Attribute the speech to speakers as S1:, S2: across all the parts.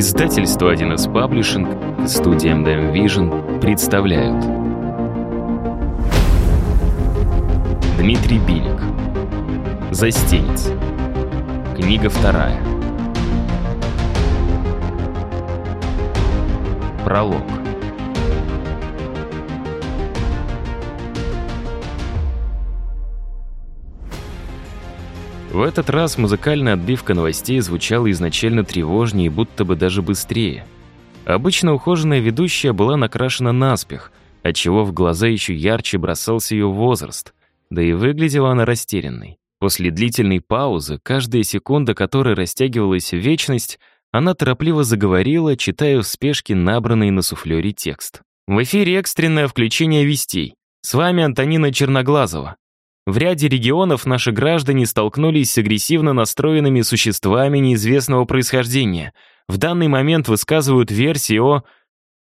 S1: Издательство 1С Паблишинг и студия MDM Vision представляют. Дмитрий Билик. Застенец Книга вторая. Пролог В этот раз музыкальная отбивка новостей звучала изначально тревожнее и будто бы даже быстрее. Обычно ухоженная ведущая была накрашена наспех, отчего в глаза еще ярче бросался ее возраст, да и выглядела она растерянной. После длительной паузы, каждая секунда которой растягивалась в вечность, она торопливо заговорила, читая в спешке набранный на суфлере текст. В эфире экстренное включение вестей. С вами Антонина Черноглазова. В ряде регионов наши граждане столкнулись с агрессивно настроенными существами неизвестного происхождения. В данный момент высказывают версии о...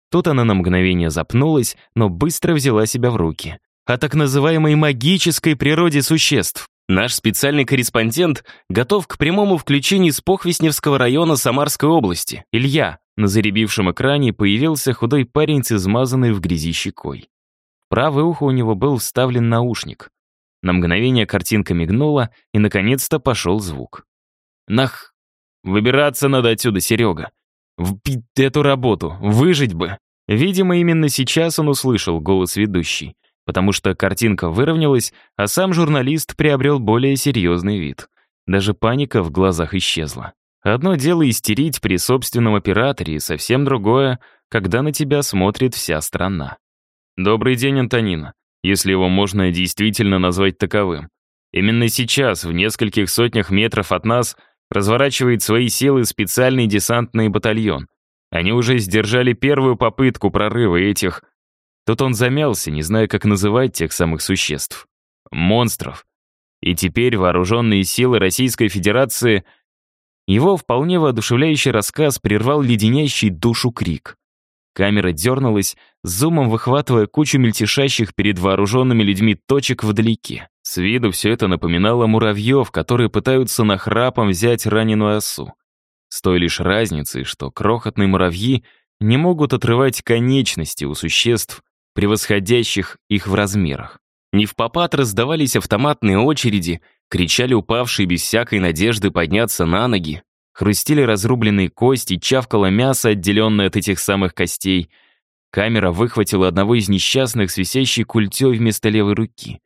S1: Тут она на мгновение запнулась, но быстро взяла себя в руки. О так называемой магической природе существ. Наш специальный корреспондент готов к прямому включению с Похвесневского района Самарской области. Илья. На заребившем экране появился худой парень с измазанной в грязи щекой. Правое ухо у него был вставлен наушник. На мгновение картинка мигнула, и, наконец-то, пошел звук. «Нах! Выбираться надо отсюда, Серега! Впить эту работу! Выжить бы!» Видимо, именно сейчас он услышал голос ведущей, потому что картинка выровнялась, а сам журналист приобрел более серьезный вид. Даже паника в глазах исчезла. Одно дело истерить при собственном операторе, и совсем другое, когда на тебя смотрит вся страна. «Добрый день, Антонина если его можно действительно назвать таковым. Именно сейчас, в нескольких сотнях метров от нас, разворачивает свои силы специальный десантный батальон. Они уже сдержали первую попытку прорыва этих... Тут он замялся, не зная, как называть тех самых существ. Монстров. И теперь вооруженные силы Российской Федерации... Его вполне воодушевляющий рассказ прервал леденящий душу крик. Камера дернулась, зумом выхватывая кучу мельтешащих перед вооруженными людьми точек вдалеке. С виду все это напоминало муравьев, которые пытаются нахрапом взять раненую осу. С той лишь разницей, что крохотные муравьи не могут отрывать конечности у существ, превосходящих их в размерах. Не в попад раздавались автоматные очереди, кричали упавшие без всякой надежды подняться на ноги, Хрустили разрубленные кости, чавкало мясо, отделенное от этих самых костей. Камера выхватила одного из несчастных с висящей культей вместо левой руки.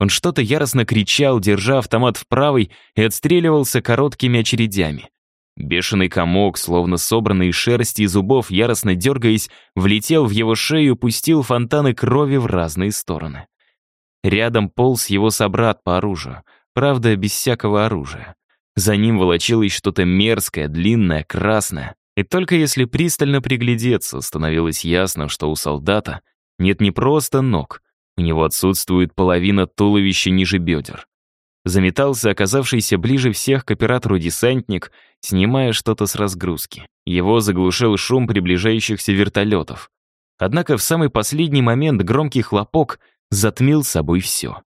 S1: Он что-то яростно кричал, держа автомат в правой, и отстреливался короткими очередями. Бешеный комок, словно собранный из шерсти и зубов, яростно дергаясь, влетел в его шею и пустил фонтаны крови в разные стороны. Рядом полз его собрат по оружию, правда, без всякого оружия. За ним волочилось что-то мерзкое, длинное, красное. И только если пристально приглядеться, становилось ясно, что у солдата нет не просто ног, у него отсутствует половина туловища ниже бедер. Заметался оказавшийся ближе всех к оператору десантник, снимая что-то с разгрузки. Его заглушил шум приближающихся вертолетов. Однако в самый последний момент громкий хлопок затмил собой все.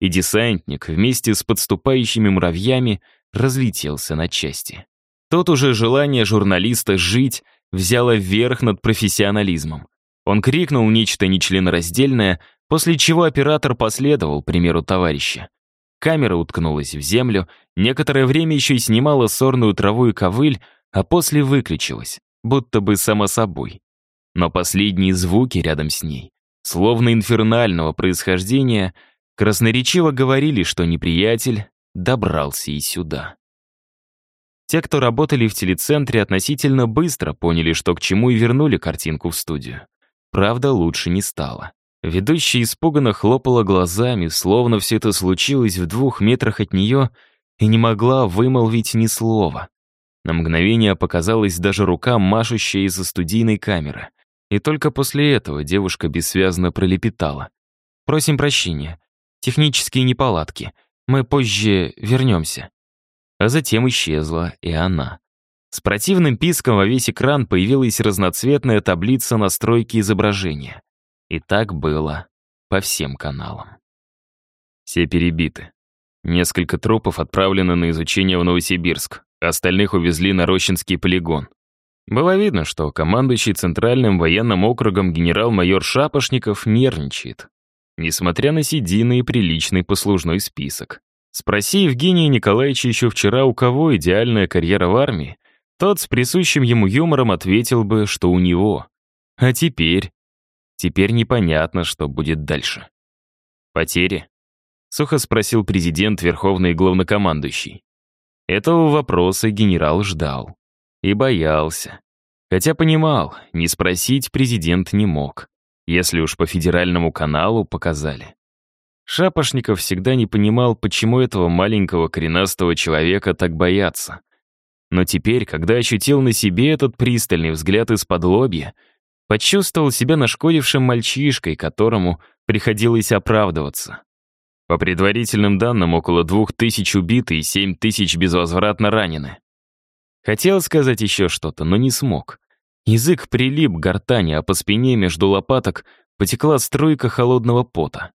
S1: И десантник вместе с подступающими муравьями разлетелся на части. Тут уже желание журналиста жить взяло верх над профессионализмом. Он крикнул нечто нечленораздельное, после чего оператор последовал примеру товарища. Камера уткнулась в землю, некоторое время еще и снимала сорную траву и ковыль, а после выключилась, будто бы само собой. Но последние звуки рядом с ней, словно инфернального происхождения, красноречиво говорили, что неприятель добрался и сюда. Те, кто работали в телецентре, относительно быстро поняли, что к чему и вернули картинку в студию. Правда, лучше не стало. Ведущая испуганно хлопала глазами, словно все это случилось в двух метрах от нее, и не могла вымолвить ни слова. На мгновение показалась даже рука, машущая из-за студийной камеры. И только после этого девушка бессвязно пролепетала. «Просим прощения. Технические неполадки. Мы позже вернемся». А затем исчезла и она. С противным писком во весь экран появилась разноцветная таблица настройки изображения. И так было по всем каналам. Все перебиты. Несколько трупов отправлены на изучение в Новосибирск, остальных увезли на Рощинский полигон. Было видно, что командующий Центральным военным округом генерал-майор Шапошников нервничает. Несмотря на седины и приличный послужной список. Спроси Евгения Николаевича еще вчера, у кого идеальная карьера в армии, тот с присущим ему юмором ответил бы, что у него. А теперь? Теперь непонятно, что будет дальше. Потери? Сухо спросил президент, верховный главнокомандующий. Этого вопроса генерал ждал. И боялся. Хотя понимал, не спросить президент не мог, если уж по федеральному каналу показали. Шапошников всегда не понимал, почему этого маленького коренастого человека так боятся. Но теперь, когда ощутил на себе этот пристальный взгляд из-под лобья, почувствовал себя нашкодившим мальчишкой, которому приходилось оправдываться. По предварительным данным, около двух тысяч убиты и семь тысяч безвозвратно ранены. Хотел сказать еще что-то, но не смог. Язык прилип к гортани, а по спине между лопаток потекла струйка холодного пота.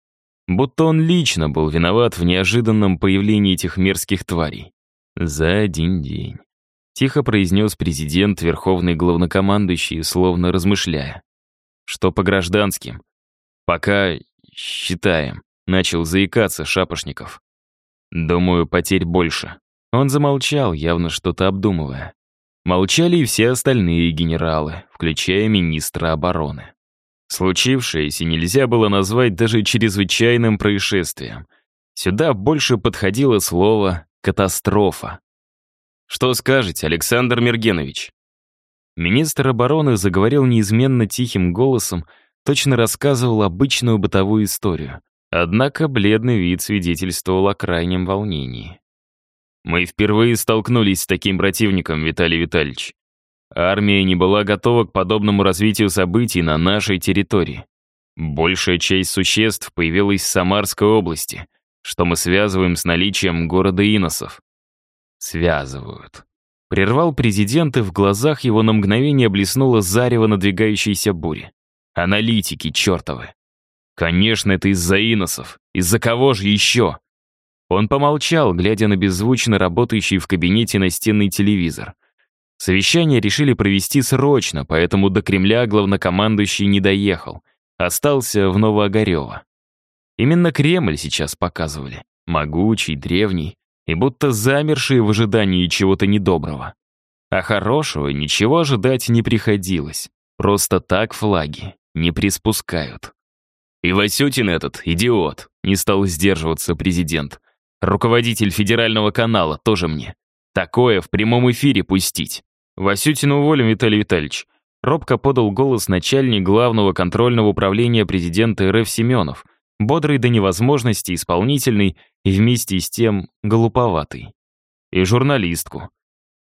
S1: Будто он лично был виноват в неожиданном появлении этих мерзких тварей. За один день. Тихо произнес президент, верховный главнокомандующий, словно размышляя. Что по гражданским? Пока считаем. Начал заикаться Шапошников. Думаю, потерь больше. Он замолчал, явно что-то обдумывая. Молчали и все остальные генералы, включая министра обороны. Случившееся нельзя было назвать даже чрезвычайным происшествием. Сюда больше подходило слово «катастрофа». «Что скажете, Александр Мергенович?» Министр обороны заговорил неизменно тихим голосом, точно рассказывал обычную бытовую историю. Однако бледный вид свидетельствовал о крайнем волнении. Мы впервые столкнулись с таким противником, Виталий Витальевич. Армия не была готова к подобному развитию событий на нашей территории. Большая часть существ появилась в Самарской области, что мы связываем с наличием города Иносов. Связывают. Прервал президент, и в глазах его на мгновение блеснуло зарево надвигающейся бури. Аналитики чертовы. Конечно, это из-за Иносов. Из-за кого же еще? Он помолчал, глядя на беззвучно работающий в кабинете настенный телевизор. Совещание решили провести срочно, поэтому до Кремля главнокомандующий не доехал. Остался в Новоогарево. Именно Кремль сейчас показывали. Могучий, древний и будто замерший в ожидании чего-то недоброго. А хорошего ничего ожидать не приходилось. Просто так флаги не приспускают. И Васютин этот, идиот, не стал сдерживаться президент. Руководитель федерального канала тоже мне. Такое в прямом эфире пустить. Васютина уволим, Виталий Витальевич. Робко подал голос начальник главного контрольного управления президента РФ Семенов, бодрый до невозможности, исполнительный и вместе с тем глуповатый. И журналистку.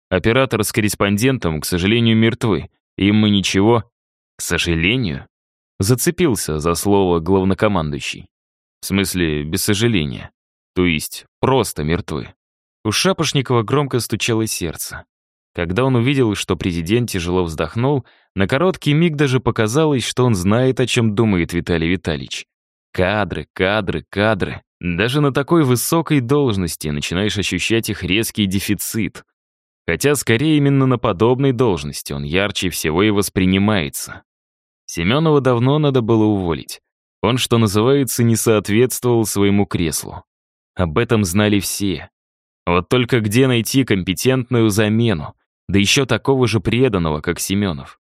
S1: Оператор с корреспондентом, к сожалению, мертвы. Им мы ничего. К сожалению? Зацепился за слово главнокомандующий. В смысле, без сожаления. То есть, просто мертвы. У Шапошникова громко стучало сердце. Когда он увидел, что президент тяжело вздохнул, на короткий миг даже показалось, что он знает, о чем думает Виталий Витальевич. Кадры, кадры, кадры. Даже на такой высокой должности начинаешь ощущать их резкий дефицит. Хотя скорее именно на подобной должности он ярче всего и воспринимается. Семенова давно надо было уволить. Он, что называется, не соответствовал своему креслу. Об этом знали все. Вот только где найти компетентную замену, да еще такого же преданного, как Семенов?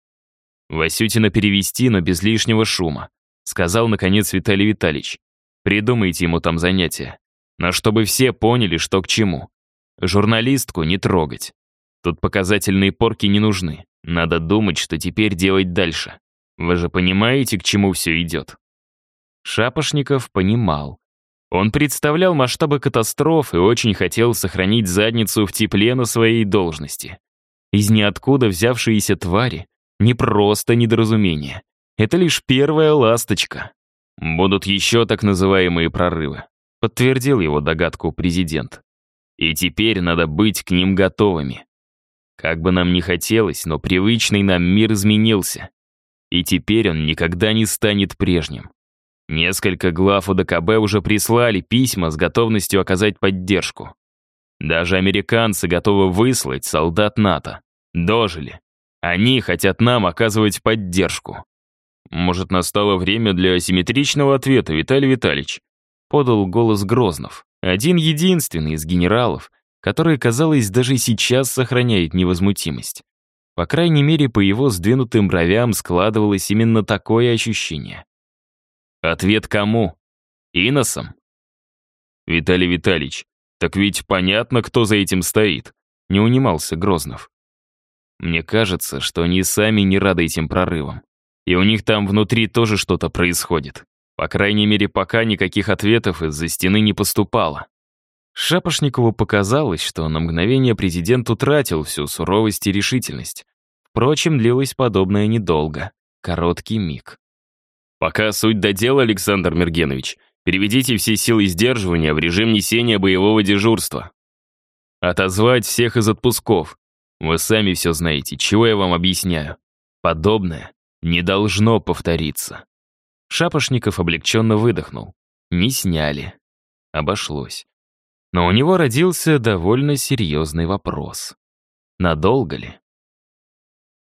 S1: Васютина перевести, но без лишнего шума, сказал, наконец, Виталий Витальевич. Придумайте ему там занятия. Но чтобы все поняли, что к чему. Журналистку не трогать. Тут показательные порки не нужны. Надо думать, что теперь делать дальше. Вы же понимаете, к чему все идет?» Шапошников понимал. Он представлял масштабы катастрофы и очень хотел сохранить задницу в тепле на своей должности. Из ниоткуда взявшиеся твари — не просто недоразумение. Это лишь первая ласточка. Будут еще так называемые прорывы, подтвердил его догадку президент. И теперь надо быть к ним готовыми. Как бы нам ни хотелось, но привычный нам мир изменился. И теперь он никогда не станет прежним. Несколько глав УДКБ уже прислали письма с готовностью оказать поддержку. Даже американцы готовы выслать солдат НАТО. Дожили. Они хотят нам оказывать поддержку. Может, настало время для асимметричного ответа, Виталий Витальевич? Подал голос Грознов. Один единственный из генералов, который, казалось, даже сейчас сохраняет невозмутимость. По крайней мере, по его сдвинутым бровям складывалось именно такое ощущение. Ответ кому? Иносом? Виталий Витальевич, так ведь понятно, кто за этим стоит. Не унимался Грознов. Мне кажется, что они сами не рады этим прорывам. И у них там внутри тоже что-то происходит. По крайней мере, пока никаких ответов из-за стены не поступало. Шапошникову показалось, что на мгновение президент утратил всю суровость и решительность. Впрочем, длилось подобное недолго. Короткий миг. «Пока суть до дела, Александр Мергенович. Переведите все силы сдерживания в режим несения боевого дежурства. Отозвать всех из отпусков. Вы сами все знаете, чего я вам объясняю. Подобное не должно повториться». Шапошников облегченно выдохнул. Не сняли. Обошлось. Но у него родился довольно серьезный вопрос. Надолго ли?